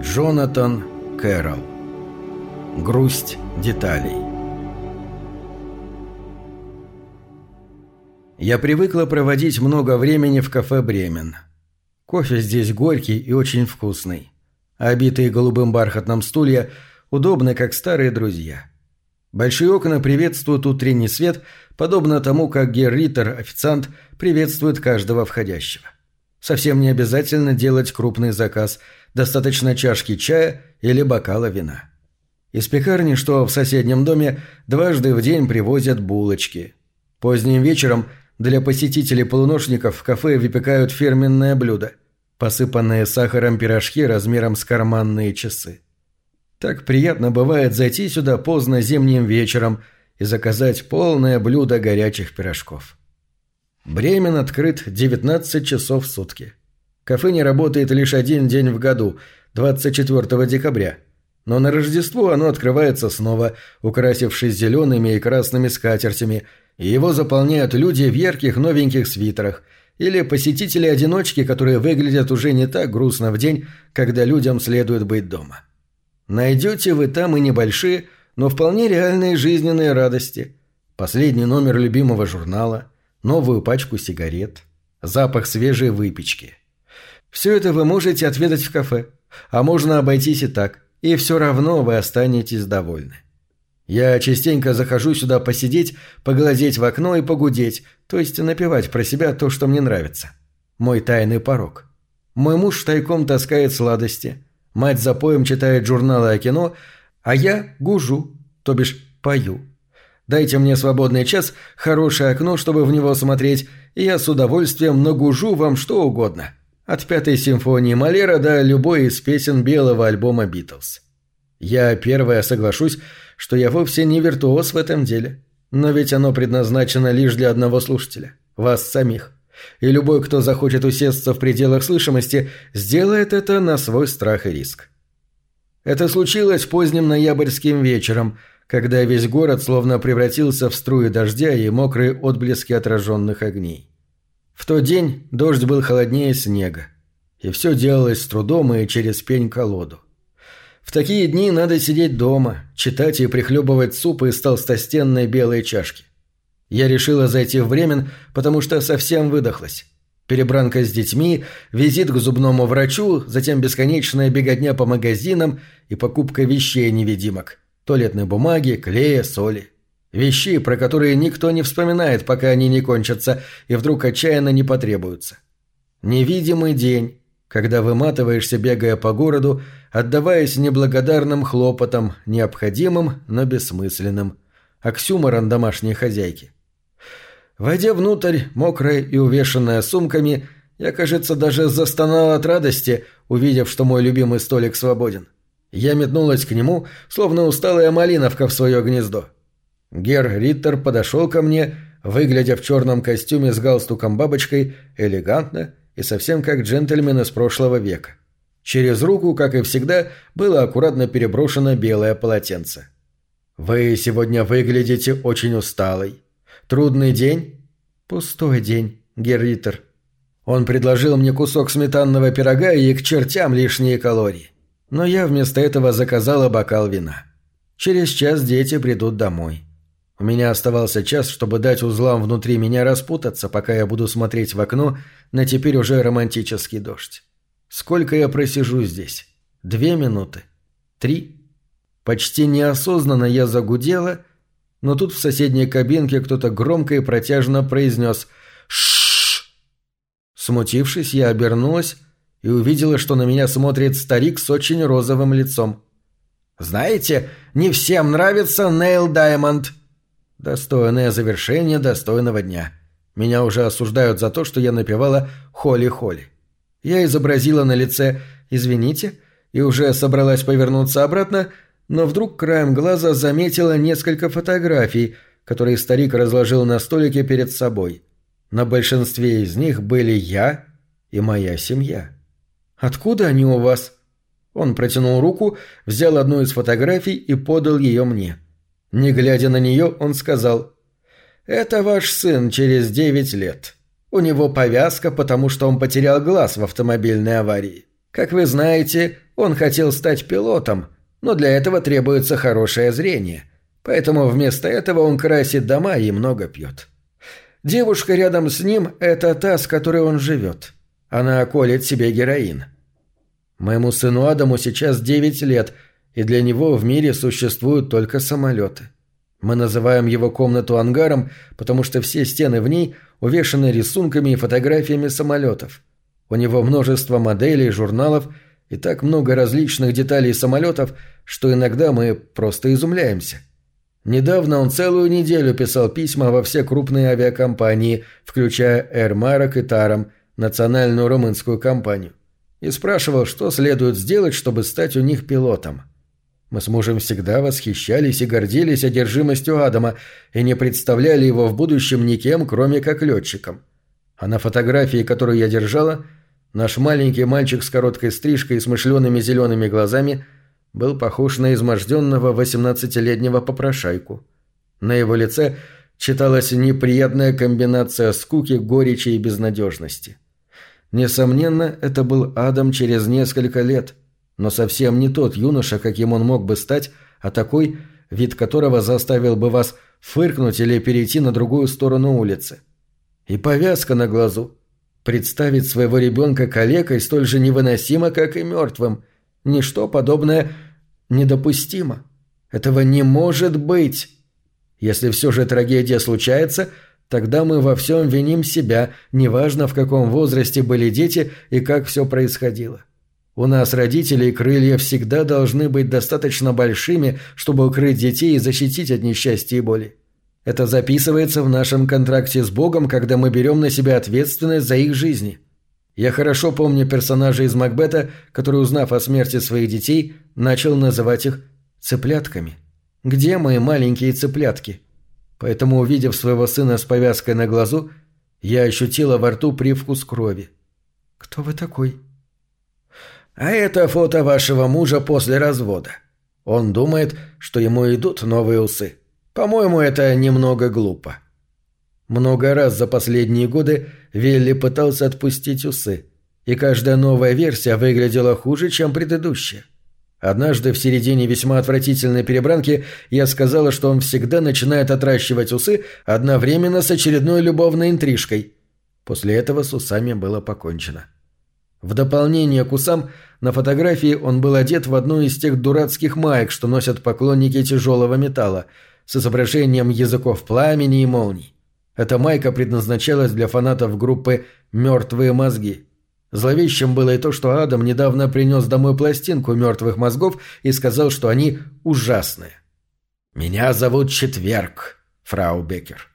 Джонатан Кэрролл. Грусть деталей. Я привыкла проводить много времени в кафе «Бремен». Кофе здесь горький и очень вкусный. А обитые голубым бархатным стулья удобны, как старые друзья. Большие окна приветствуют утренний свет, подобно тому, как Герритер, официант, приветствует каждого входящего. Совсем не обязательно делать крупный заказ, достаточно чашки чая или бокала вина. Из пекарни, что в соседнем доме, дважды в день привозят булочки. Поздним вечером для посетителей-полуношников в кафе выпекают фирменное блюдо – посыпанные сахаром пирожки размером с карманные часы. Так приятно бывает зайти сюда поздно зимним вечером и заказать полное блюдо горячих пирожков. Бремен открыт 19 часов в сутки. Кафе не работает лишь один день в году, 24 декабря. Но на Рождество оно открывается снова, украсившись зелеными и красными скатертями, и его заполняют люди в ярких новеньких свитерах или посетители-одиночки, которые выглядят уже не так грустно в день, когда людям следует быть дома. Найдете вы там и небольшие, но вполне реальные жизненные радости. Последний номер любимого журнала – новую пачку сигарет, запах свежей выпечки. Все это вы можете отведать в кафе, а можно обойтись и так, и все равно вы останетесь довольны. Я частенько захожу сюда посидеть, поглазеть в окно и погудеть, то есть напевать про себя то, что мне нравится. Мой тайный порог. Мой муж тайком таскает сладости, мать за поем читает журналы о кино, а я гужу, то бишь пою. Дайте мне свободный час, хорошее окно, чтобы в него смотреть, и я с удовольствием нагужу вам что угодно. От пятой симфонии Малера до любой из песен белого альбома «Битлз». Я первая соглашусь, что я вовсе не виртуоз в этом деле. Но ведь оно предназначено лишь для одного слушателя – вас самих. И любой, кто захочет усесться в пределах слышимости, сделает это на свой страх и риск. Это случилось поздним ноябрьским вечером – когда весь город словно превратился в струи дождя и мокрые отблески отраженных огней. В тот день дождь был холоднее снега, и все делалось с трудом и через пень-колоду. В такие дни надо сидеть дома, читать и прихлебывать суп из толстостенной белой чашки. Я решила зайти в Бремен, потому что совсем выдохлась. Перебранка с детьми, визит к зубному врачу, затем бесконечная беготня по магазинам и покупка вещей-невидимок туалетной бумаги, клея, соли. Вещи, про которые никто не вспоминает, пока они не кончатся и вдруг отчаянно не потребуются. Невидимый день, когда выматываешься, бегая по городу, отдаваясь неблагодарным хлопотам, необходимым, но бессмысленным, оксюмором домашней хозяйки. Войдя внутрь, мокрая и увешанная сумками, я, кажется, даже застонал от радости, увидев, что мой любимый столик свободен. Я метнулась к нему, словно усталая малиновка в свое гнездо. Гер Риттер подошел ко мне, выглядя в черном костюме с галстуком-бабочкой, элегантно и совсем как джентльмен из прошлого века. Через руку, как и всегда, было аккуратно переброшено белое полотенце. «Вы сегодня выглядите очень усталой. Трудный день?» «Пустой день, Гер Риттер». Он предложил мне кусок сметанного пирога и к чертям лишние калории но я вместо этого заказала бокал вина. Через час дети придут домой. У меня оставался час, чтобы дать узлам внутри меня распутаться, пока я буду смотреть в окно на теперь уже романтический дождь. Сколько я просижу здесь? Две минуты? Три? Почти неосознанно я загудела, но тут в соседней кабинке кто-то громко и протяжно произнес «Шшш». Смутившись, я обернулась и увидела, что на меня смотрит старик с очень розовым лицом. «Знаете, не всем нравится Нейл Даймонд». Достойное завершение достойного дня. Меня уже осуждают за то, что я напевала «Холли-холли». Я изобразила на лице «Извините» и уже собралась повернуться обратно, но вдруг краем глаза заметила несколько фотографий, которые старик разложил на столике перед собой. На большинстве из них были я и моя семья. «Откуда они у вас?» Он протянул руку, взял одну из фотографий и подал ее мне. Не глядя на нее, он сказал, «Это ваш сын через девять лет. У него повязка, потому что он потерял глаз в автомобильной аварии. Как вы знаете, он хотел стать пилотом, но для этого требуется хорошее зрение, поэтому вместо этого он красит дома и много пьет. Девушка рядом с ним – это та, с которой он живет. Она колет себе героин. Моему сыну Адаму сейчас 9 лет, и для него в мире существуют только самолеты. Мы называем его комнату ангаром, потому что все стены в ней увешаны рисунками и фотографиями самолетов. У него множество моделей, журналов и так много различных деталей самолетов, что иногда мы просто изумляемся. Недавно он целую неделю писал письма во все крупные авиакомпании, включая Air Maroc и Taram, национальную румынскую компанию, и спрашивал, что следует сделать, чтобы стать у них пилотом. Мы с мужем всегда восхищались и гордились одержимостью Адама и не представляли его в будущем никем, кроме как летчиком. А на фотографии, которую я держала, наш маленький мальчик с короткой стрижкой и смышленными зелеными глазами – был похож на изможденного восемнадцатилетнего попрошайку. На его лице читалась неприятная комбинация скуки, горечи и безнадежности. Несомненно, это был Адам через несколько лет, но совсем не тот юноша, каким он мог бы стать, а такой, вид которого заставил бы вас фыркнуть или перейти на другую сторону улицы. И повязка на глазу. Представить своего ребенка калекой столь же невыносимо, как и мертвым – Ничто подобное недопустимо. Этого не может быть. Если все же трагедия случается, тогда мы во всем виним себя, неважно в каком возрасте были дети и как все происходило. У нас, родителей, крылья всегда должны быть достаточно большими, чтобы укрыть детей и защитить от несчастья и боли. Это записывается в нашем контракте с Богом, когда мы берем на себя ответственность за их жизни – я хорошо помню персонажа из Макбета, который, узнав о смерти своих детей, начал называть их цыплятками. Где мои маленькие цыплятки? Поэтому, увидев своего сына с повязкой на глазу, я ощутила во рту привкус крови. «Кто вы такой?» «А это фото вашего мужа после развода. Он думает, что ему идут новые усы. По-моему, это немного глупо». Много раз за последние годы Вилли пытался отпустить усы, и каждая новая версия выглядела хуже, чем предыдущая. Однажды в середине весьма отвратительной перебранки я сказала, что он всегда начинает отращивать усы одновременно с очередной любовной интрижкой. После этого с усами было покончено. В дополнение к усам, на фотографии он был одет в одну из тех дурацких маек, что носят поклонники тяжелого металла, с изображением языков пламени и молний. Эта майка предназначалась для фанатов группы «Мертвые мозги». Зловещим было и то, что Адам недавно принес домой пластинку мертвых мозгов и сказал, что они ужасные. «Меня зовут Четверг, фрау Беккер».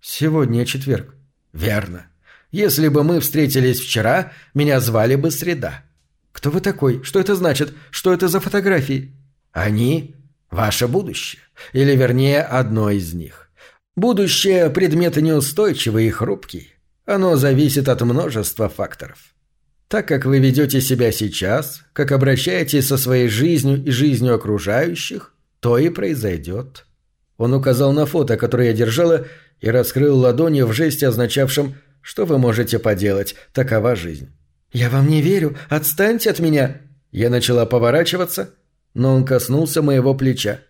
«Сегодня четверг». «Верно. Если бы мы встретились вчера, меня звали бы Среда». «Кто вы такой? Что это значит? Что это за фотографии?» «Они – ваше будущее. Или, вернее, одно из них. Будущее – предмет неустойчивый и хрупкий. Оно зависит от множества факторов. Так как вы ведете себя сейчас, как обращаетесь со своей жизнью и жизнью окружающих, то и произойдет. Он указал на фото, которое я держала, и раскрыл ладони в жесте, означавшем «что вы можете поделать, такова жизнь». «Я вам не верю, отстаньте от меня!» Я начала поворачиваться, но он коснулся моего плеча.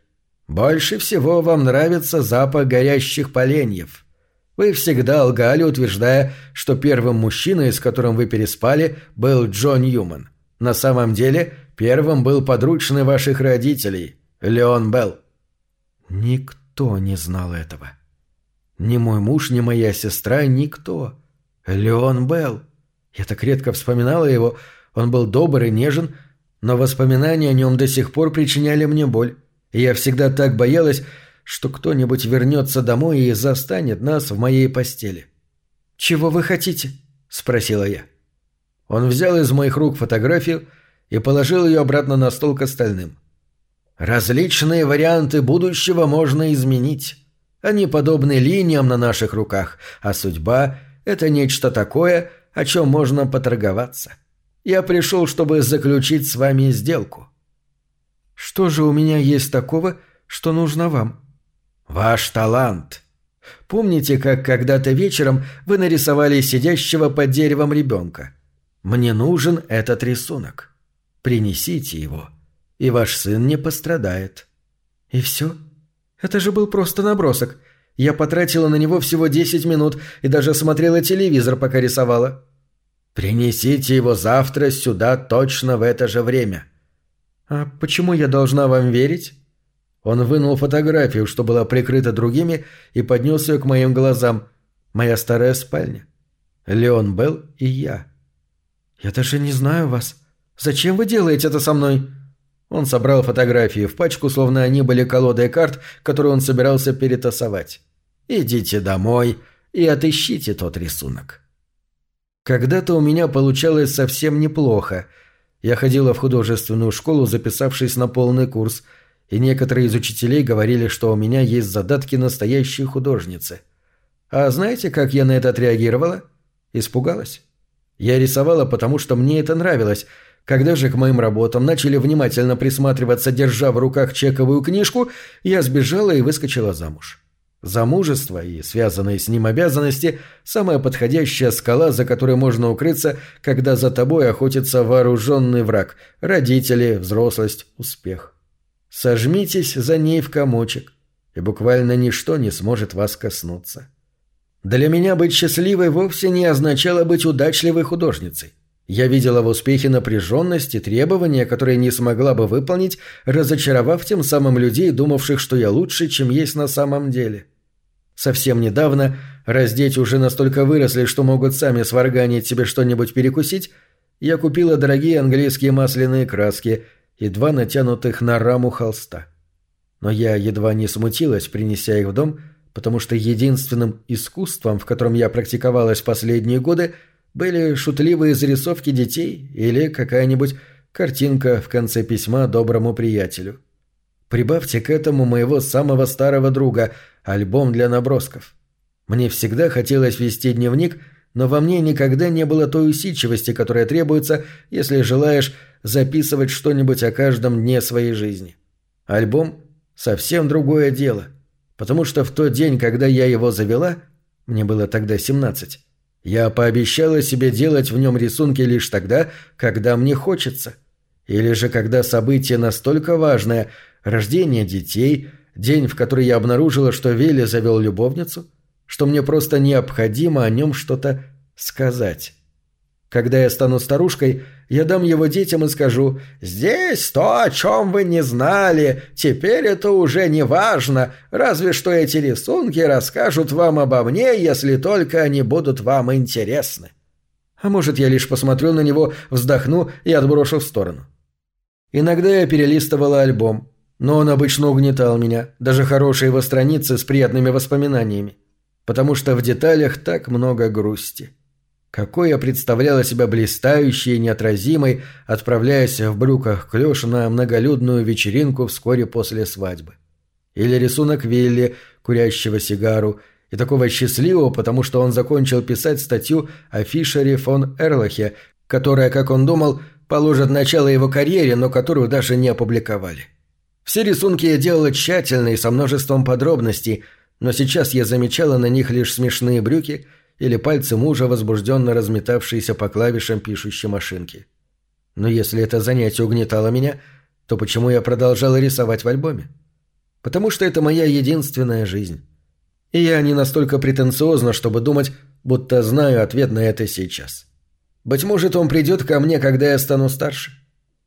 Больше всего вам нравится запах горящих поленьев. Вы всегда лгали, утверждая, что первым мужчиной, с которым вы переспали, был Джон Ньюман. На самом деле, первым был подручный ваших родителей, Леон Белл. Никто не знал этого. Ни мой муж, ни моя сестра, никто. Леон Белл. Я так редко вспоминала его. Он был добр и нежен, но воспоминания о нем до сих пор причиняли мне боль и я всегда так боялась, что кто-нибудь вернется домой и застанет нас в моей постели. «Чего вы хотите?» – спросила я. Он взял из моих рук фотографию и положил ее обратно на стол к остальным. «Различные варианты будущего можно изменить. Они подобны линиям на наших руках, а судьба – это нечто такое, о чем можно поторговаться. Я пришел, чтобы заключить с вами сделку. Что же у меня есть такого, что нужно вам? Ваш талант. Помните, как когда-то вечером вы нарисовали сидящего под деревом ребенка? Мне нужен этот рисунок. Принесите его, и ваш сын не пострадает». «И все? Это же был просто набросок. Я потратила на него всего десять минут и даже смотрела телевизор, пока рисовала». «Принесите его завтра сюда точно в это же время». «А почему я должна вам верить?» Он вынул фотографию, что была прикрыта другими, и поднес ее к моим глазам. Моя старая спальня. Леон Белл и я. «Я даже не знаю вас. Зачем вы делаете это со мной?» Он собрал фотографии в пачку, словно они были колодой карт, которую он собирался перетасовать. «Идите домой и отыщите тот рисунок». Когда-то у меня получалось совсем неплохо. Я ходила в художественную школу, записавшись на полный курс, и некоторые из учителей говорили, что у меня есть задатки настоящей художницы. А знаете, как я на это отреагировала? Испугалась. Я рисовала, потому что мне это нравилось. Когда же к моим работам начали внимательно присматриваться, держа в руках чековую книжку, я сбежала и выскочила замуж. Замужество и связанные с ним обязанности – самая подходящая скала, за которой можно укрыться, когда за тобой охотится вооруженный враг – родители, взрослость, успех. Сожмитесь за ней в комочек, и буквально ничто не сможет вас коснуться. Для меня быть счастливой вовсе не означало быть удачливой художницей. Я видела в успехе напряженность и требования, которые не смогла бы выполнить, разочаровав тем самым людей, думавших, что я лучше, чем есть на самом деле. Совсем недавно, раз дети уже настолько выросли, что могут сами сварганить себе что-нибудь перекусить, я купила дорогие английские масляные краски и два натянутых на раму холста. Но я едва не смутилась, принеся их в дом, потому что единственным искусством, в котором я практиковалась последние годы, были шутливые зарисовки детей или какая-нибудь картинка в конце письма доброму приятелю. Прибавьте к этому моего самого старого друга, альбом для набросков. Мне всегда хотелось вести дневник, но во мне никогда не было той усидчивости, которая требуется, если желаешь записывать что-нибудь о каждом дне своей жизни. Альбом – совсем другое дело, потому что в тот день, когда я его завела, мне было тогда 17, я пообещала себе делать в нем рисунки лишь тогда, когда мне хочется. Или же когда событие настолько важное – рождение детей, день, в который я обнаружила, что Вилли завел любовницу, что мне просто необходимо о нем что-то сказать. Когда я стану старушкой, я дам его детям и скажу «Здесь то, о чем вы не знали, теперь это уже не важно, разве что эти рисунки расскажут вам обо мне, если только они будут вам интересны». А может, я лишь посмотрю на него, вздохну и отброшу в сторону. Иногда я перелистывала альбом, но он обычно угнетал меня, даже хорошие его страницы с приятными воспоминаниями, потому что в деталях так много грусти. Какой я представляла себя блистающей и неотразимой, отправляясь в брюках клёш на многолюдную вечеринку вскоре после свадьбы. Или рисунок Вилли, курящего сигару, и такого счастливого, потому что он закончил писать статью о Фишере фон Эрлахе, которая, как он думал, положит начало его карьере, но которую даже не опубликовали. Все рисунки я делала тщательно и со множеством подробностей, но сейчас я замечала на них лишь смешные брюки или пальцы мужа, возбужденно разметавшиеся по клавишам пишущей машинки. Но если это занятие угнетало меня, то почему я продолжала рисовать в альбоме? Потому что это моя единственная жизнь. И я не настолько претенциозна, чтобы думать, будто знаю ответ на это сейчас. Быть может, он придет ко мне, когда я стану старше.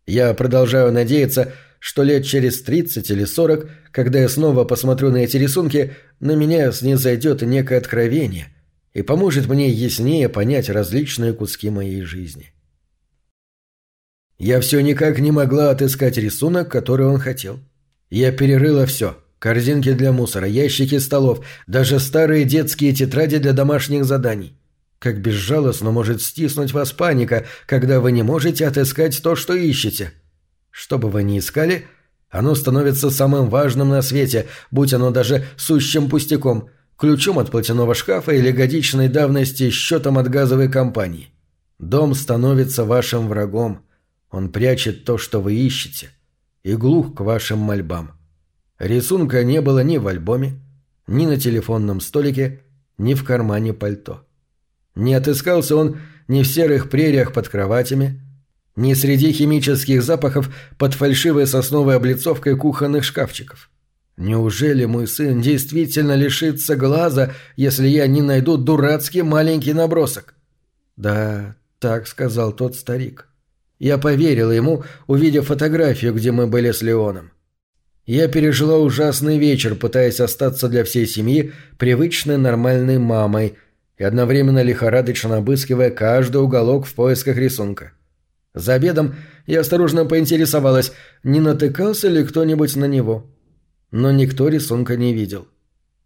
Я продолжаю надеяться, что лет через 30 или 40, когда я снова посмотрю на эти рисунки, на меня снизойдет некое откровение и поможет мне яснее понять различные куски моей жизни. Я все никак не могла отыскать рисунок, который он хотел. Я перерыла все – корзинки для мусора, ящики столов, даже старые детские тетради для домашних заданий. Как безжалостно может стиснуть вас паника, когда вы не можете отыскать то, что ищете – что бы вы ни искали, оно становится самым важным на свете, будь оно даже сущим пустяком, ключом от платяного шкафа или годичной давности счетом от газовой компании. Дом становится вашим врагом. Он прячет то, что вы ищете, и глух к вашим мольбам. Рисунка не было ни в альбоме, ни на телефонном столике, ни в кармане пальто. Не отыскался он ни в серых прериях под кроватями, ни среди химических запахов под фальшивой сосновой облицовкой кухонных шкафчиков. Неужели мой сын действительно лишится глаза, если я не найду дурацкий маленький набросок? Да, так сказал тот старик. Я поверила ему, увидев фотографию, где мы были с Леоном. Я пережила ужасный вечер, пытаясь остаться для всей семьи привычной нормальной мамой и одновременно лихорадочно обыскивая каждый уголок в поисках рисунка. За обедом я осторожно поинтересовалась, не натыкался ли кто-нибудь на него. Но никто рисунка не видел.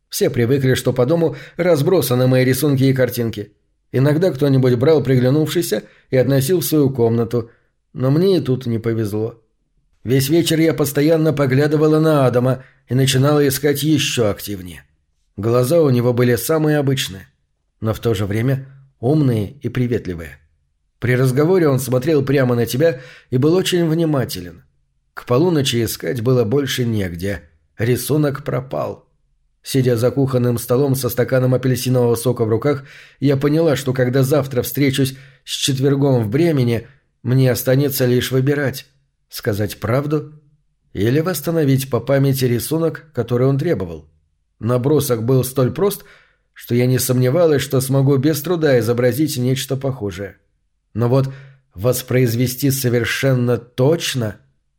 Все привыкли, что по дому разбросаны мои рисунки и картинки. Иногда кто-нибудь брал приглянувшийся и относил в свою комнату, но мне и тут не повезло. Весь вечер я постоянно поглядывала на Адама и начинала искать еще активнее. Глаза у него были самые обычные, но в то же время умные и приветливые. При разговоре он смотрел прямо на тебя и был очень внимателен. К полуночи искать было больше негде. Рисунок пропал. Сидя за кухонным столом со стаканом апельсинового сока в руках, я поняла, что когда завтра встречусь с четвергом в Бремени, мне останется лишь выбирать – Сказать правду или восстановить по памяти рисунок, который он требовал. Набросок был столь прост, что я не сомневалась, что смогу без труда изобразить нечто похожее. Но вот воспроизвести совершенно точно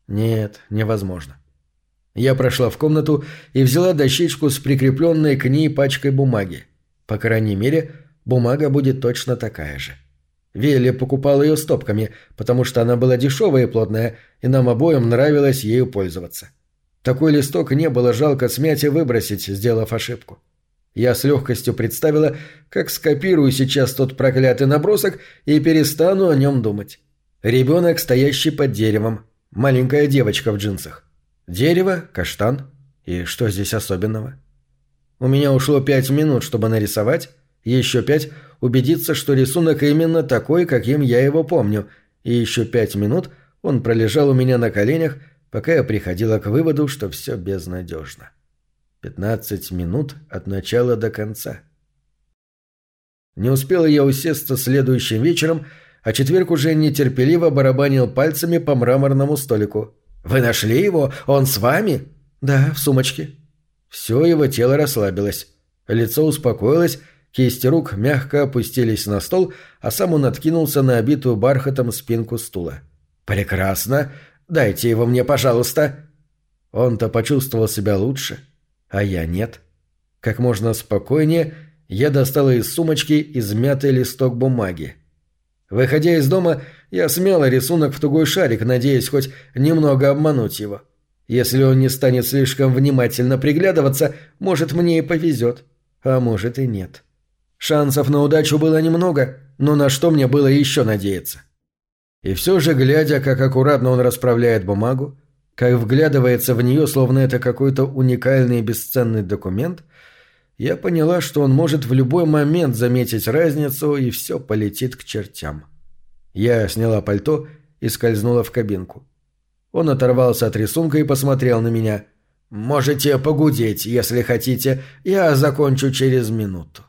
нет, невозможно. Я прошла в комнату и взяла дощечку с прикрепленной к ней пачкой бумаги. По крайней мере, бумага будет точно такая же. — Вилли покупал ее стопками, потому что она была дешевая и плотная, и нам обоим нравилось ею пользоваться. Такой листок не было жалко смять и выбросить, сделав ошибку. Я с легкостью представила, как скопирую сейчас тот проклятый набросок и перестану о нем думать. Ребенок, стоящий под деревом. Маленькая девочка в джинсах. Дерево, каштан. И что здесь особенного? У меня ушло пять минут, чтобы нарисовать, еще пять – убедиться, что рисунок именно такой, каким я его помню, и еще пять минут он пролежал у меня на коленях, пока я приходила к выводу, что все безнадежно. Пятнадцать минут от начала до конца. Не успела я усесться следующим вечером, а четверг уже нетерпеливо барабанил пальцами по мраморному столику. «Вы нашли его? Он с вами?» «Да, в сумочке». Все его тело расслабилось. Лицо успокоилось, Кисти рук мягко опустились на стол, а сам он откинулся на обитую бархатом спинку стула. «Прекрасно! Дайте его мне, пожалуйста!» Он-то почувствовал себя лучше, а я нет. Как можно спокойнее я достала из сумочки измятый листок бумаги. Выходя из дома, я смяла рисунок в тугой шарик, надеясь хоть немного обмануть его. Если он не станет слишком внимательно приглядываться, может, мне и повезет, а может и нет. — Шансов на удачу было немного, но на что мне было еще надеяться? И все же, глядя, как аккуратно он расправляет бумагу, как вглядывается в нее, словно это какой-то уникальный и бесценный документ, я поняла, что он может в любой момент заметить разницу, и все полетит к чертям. Я сняла пальто и скользнула в кабинку. Он оторвался от рисунка и посмотрел на меня. «Можете погудеть, если хотите. Я закончу через минуту».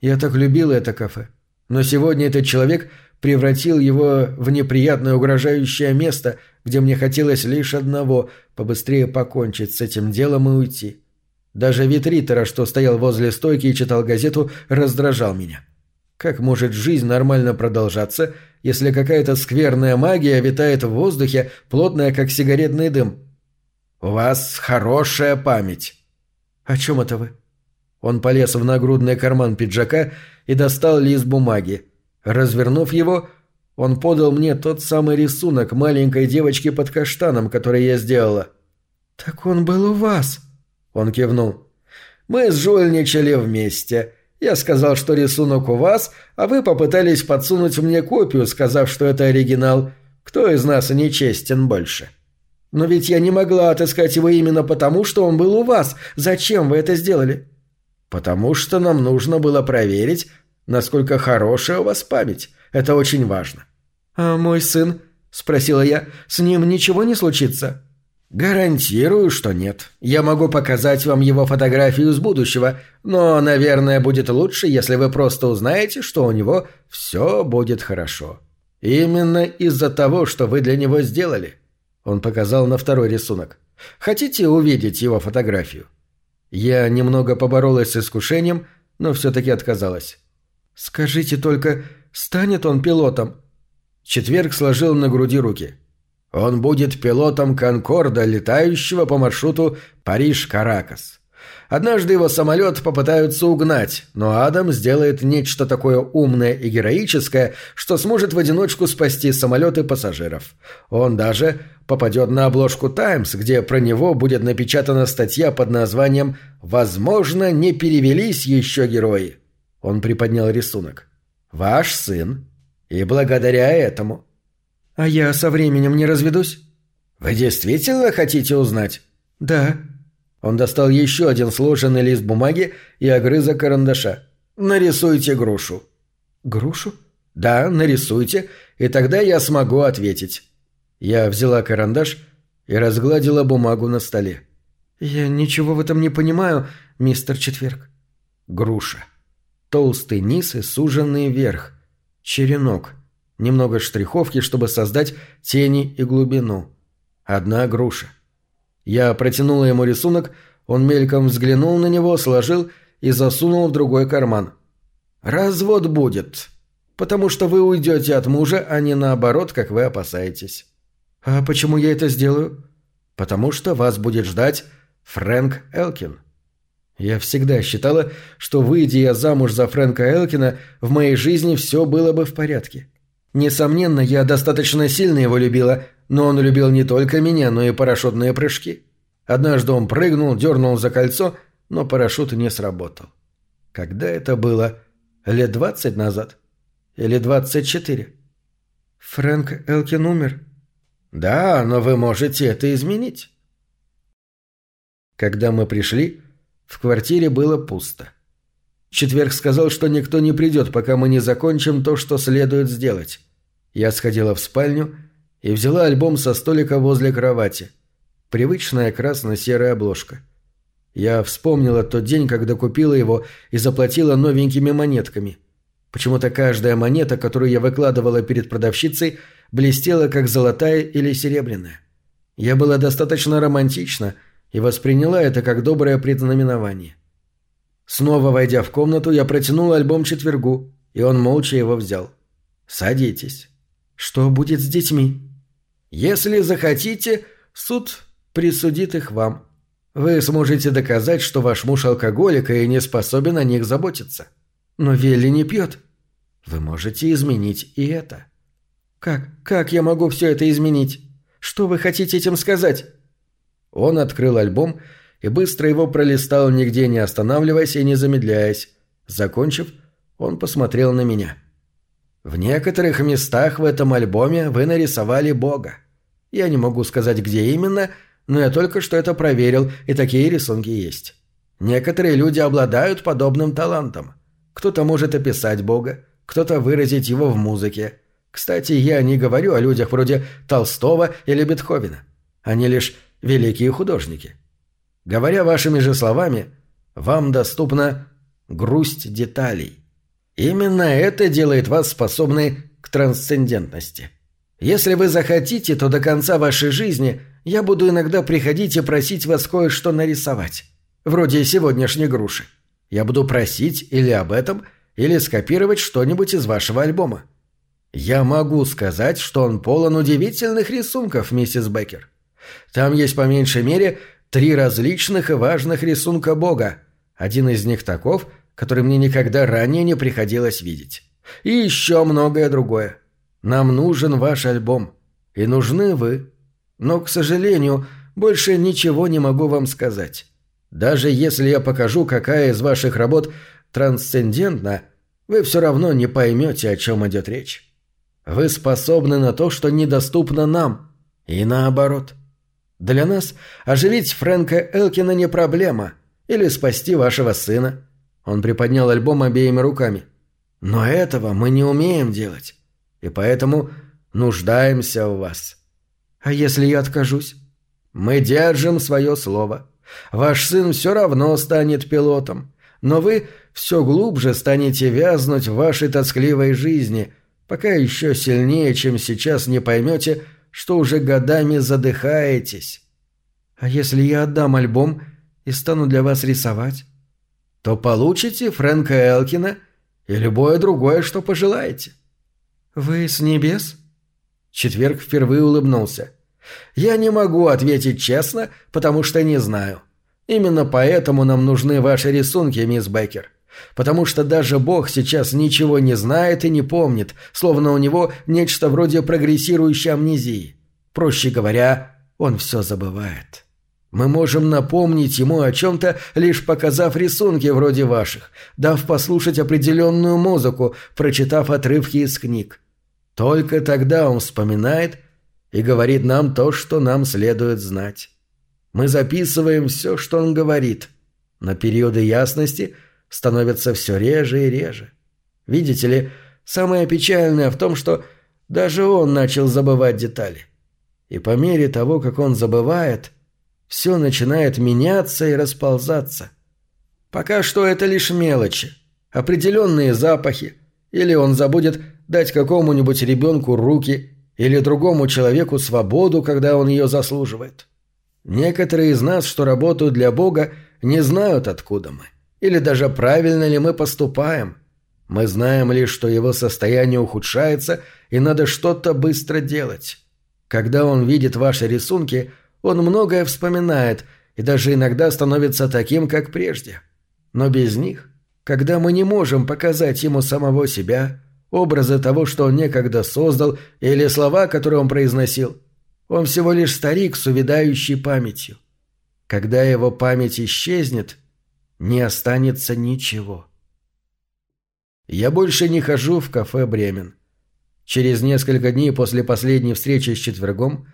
Я так любил это кафе. Но сегодня этот человек превратил его в неприятное угрожающее место, где мне хотелось лишь одного – побыстрее покончить с этим делом и уйти. Даже вид Риттера, что стоял возле стойки и читал газету, раздражал меня. Как может жизнь нормально продолжаться, если какая-то скверная магия витает в воздухе, плотная, как сигаретный дым? «У вас хорошая память». «О чем это вы?» Он полез в нагрудный карман пиджака и достал лист бумаги. Развернув его, он подал мне тот самый рисунок маленькой девочки под каштаном, который я сделала. «Так он был у вас?» Он кивнул. «Мы сжульничали вместе. Я сказал, что рисунок у вас, а вы попытались подсунуть мне копию, сказав, что это оригинал. Кто из нас нечестен больше?» «Но ведь я не могла отыскать его именно потому, что он был у вас. Зачем вы это сделали?» «Потому что нам нужно было проверить, насколько хорошая у вас память. Это очень важно». «А мой сын?» – спросила я. «С ним ничего не случится?» «Гарантирую, что нет. Я могу показать вам его фотографию с будущего, но, наверное, будет лучше, если вы просто узнаете, что у него все будет хорошо. Именно из-за того, что вы для него сделали». Он показал на второй рисунок. «Хотите увидеть его фотографию?» Я немного поборолась с искушением, но все-таки отказалась. «Скажите только, станет он пилотом?» Четверг сложил на груди руки. Он будет пилотом «Конкорда», летающего по маршруту Париж-Каракас. Однажды его самолет попытаются угнать, но Адам сделает нечто такое умное и героическое, что сможет в одиночку спасти самолет и пассажиров. Он даже попадет на обложку «Таймс», где про него будет напечатана статья под названием «Возможно, не перевелись еще герои». Он приподнял рисунок. «Ваш сын. И благодаря этому». «А я со временем не разведусь?» «Вы действительно хотите узнать?» «Да». Он достал еще один сложенный лист бумаги и огрызок карандаша. «Нарисуйте грушу». «Грушу?» «Да, нарисуйте, и тогда я смогу ответить». Я взяла карандаш и разгладила бумагу на столе. «Я ничего в этом не понимаю, мистер Четверг». Груша. Толстый низ и суженный верх. Черенок немного штриховки, чтобы создать тени и глубину. Одна груша. Я протянула ему рисунок, он мельком взглянул на него, сложил и засунул в другой карман. «Развод будет, потому что вы уйдете от мужа, а не наоборот, как вы опасаетесь». «А почему я это сделаю?» «Потому что вас будет ждать Фрэнк Элкин». Я всегда считала, что, выйдя я замуж за Фрэнка Элкина, в моей жизни все было бы в порядке. Несомненно, я достаточно сильно его любила, но он любил не только меня, но и парашютные прыжки. Однажды он прыгнул, дернул за кольцо, но парашют не сработал. Когда это было? Лет двадцать назад? Или двадцать четыре? Фрэнк Элкин умер? Да, но вы можете это изменить. Когда мы пришли, в квартире было пусто. Четверг сказал, что никто не придет, пока мы не закончим то, что следует сделать. Я сходила в спальню и взяла альбом со столика возле кровати. Привычная красно-серая обложка. Я вспомнила тот день, когда купила его и заплатила новенькими монетками. Почему-то каждая монета, которую я выкладывала перед продавщицей, блестела как золотая или серебряная. Я была достаточно романтична и восприняла это как доброе предзнаменование. Снова войдя в комнату, я протянул альбом четвергу, и он молча его взял. «Садитесь». «Что будет с детьми?» «Если захотите, суд присудит их вам. Вы сможете доказать, что ваш муж алкоголик и не способен о них заботиться. Но Велли не пьет». «Вы можете изменить и это». «Как? Как я могу все это изменить? Что вы хотите этим сказать?» Он открыл альбом и быстро его пролистал, нигде не останавливаясь и не замедляясь. Закончив, он посмотрел на меня. «В некоторых местах в этом альбоме вы нарисовали Бога. Я не могу сказать, где именно, но я только что это проверил, и такие рисунки есть. Некоторые люди обладают подобным талантом. Кто-то может описать Бога, кто-то выразить его в музыке. Кстати, я не говорю о людях вроде Толстого или Бетховена. Они лишь великие художники. Говоря вашими же словами, вам доступна грусть деталей. Именно это делает вас способной к трансцендентности. Если вы захотите, то до конца вашей жизни я буду иногда приходить и просить вас кое-что нарисовать. Вроде сегодняшней груши. Я буду просить или об этом, или скопировать что-нибудь из вашего альбома. Я могу сказать, что он полон удивительных рисунков, миссис Беккер. Там есть по меньшей мере Три различных и важных рисунка Бога. Один из них таков, который мне никогда ранее не приходилось видеть. И еще многое другое. Нам нужен ваш альбом. И нужны вы. Но, к сожалению, больше ничего не могу вам сказать. Даже если я покажу, какая из ваших работ трансцендентна, вы все равно не поймете, о чем идет речь. Вы способны на то, что недоступно нам. И наоборот. Для нас оживить Фрэнка Элкина не проблема. Или спасти вашего сына. Он приподнял альбом обеими руками. Но этого мы не умеем делать. И поэтому нуждаемся в вас. А если я откажусь? Мы держим свое слово. Ваш сын все равно станет пилотом, но вы все глубже станете вязнуть в вашей тоскливой жизни, пока еще сильнее, чем сейчас, не поймете, что уже годами задыхаетесь. А если я отдам альбом и стану для вас рисовать? То получите Фрэнка Элкина и любое другое, что пожелаете. Вы с небес? Четверг впервые улыбнулся. Я не могу ответить честно, потому что не знаю. Именно поэтому нам нужны ваши рисунки, мисс Беккер. Потому что даже Бог сейчас ничего не знает и не помнит, словно у него нечто вроде прогрессирующей амнезии. Проще говоря, он все забывает. Мы можем напомнить ему о чем-то, лишь показав рисунки вроде ваших, дав послушать определенную музыку, прочитав отрывки из книг. Только тогда он вспоминает и говорит нам то, что нам следует знать. Мы записываем все, что он говорит. На периоды ясности становятся все реже и реже. Видите ли, самое печальное в том, что даже он начал забывать детали. И по мере того, как он забывает, все начинает меняться и расползаться. Пока что это лишь мелочи, определенные запахи, или он забудет дать какому-нибудь ребенку руки, или другому человеку свободу, когда он ее заслуживает. Некоторые из нас, что работают для Бога, не знают, откуда мы, или даже правильно ли мы поступаем. Мы знаем лишь, что его состояние ухудшается, и надо что-то быстро делать. Когда он видит ваши рисунки, он многое вспоминает и даже иногда становится таким, как прежде. Но без них, когда мы не можем показать ему самого себя, образы того, что он некогда создал, или слова, которые он произносил – он всего лишь старик с увядающей памятью. Когда его память исчезнет, не останется ничего. Я больше не хожу в кафе «Бремен». Через несколько дней после последней встречи с четвергом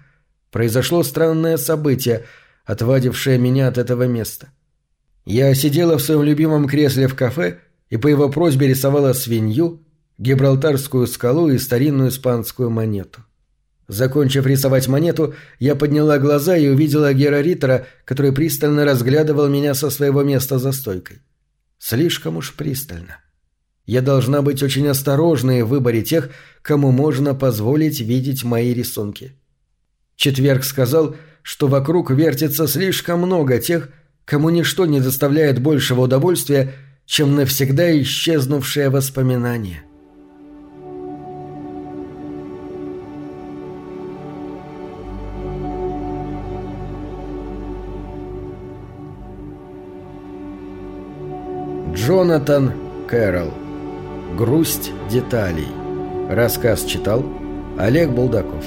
произошло странное событие, отвадившее меня от этого места. Я сидела в своем любимом кресле в кафе и по его просьбе рисовала свинью, гибралтарскую скалу и старинную испанскую монету. Закончив рисовать монету, я подняла глаза и увидела Гера Риттера, который пристально разглядывал меня со своего места за стойкой. Слишком уж пристально. Я должна быть очень осторожной в выборе тех, кому можно позволить видеть мои рисунки. Четверг сказал, что вокруг вертится слишком много тех, кому ничто не доставляет большего удовольствия, чем навсегда исчезнувшее воспоминание. Джонатан Кэрролл. Грусть деталей. Рассказ читал Олег Булдаков.